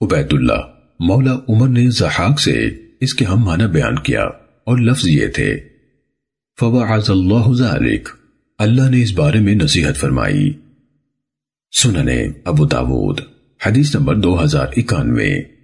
عبید اللہ مولا عمر نے زحاق سے اس کے ہم معنی بیان کیا اور لفظ یہ تھے، فَوَعَزَ اللہ ذالک اللہ نے اس بارے میں نصیحت فرمائی۔ سننے ابو داود، حدیث نمبر دو ہزار اکانوے۔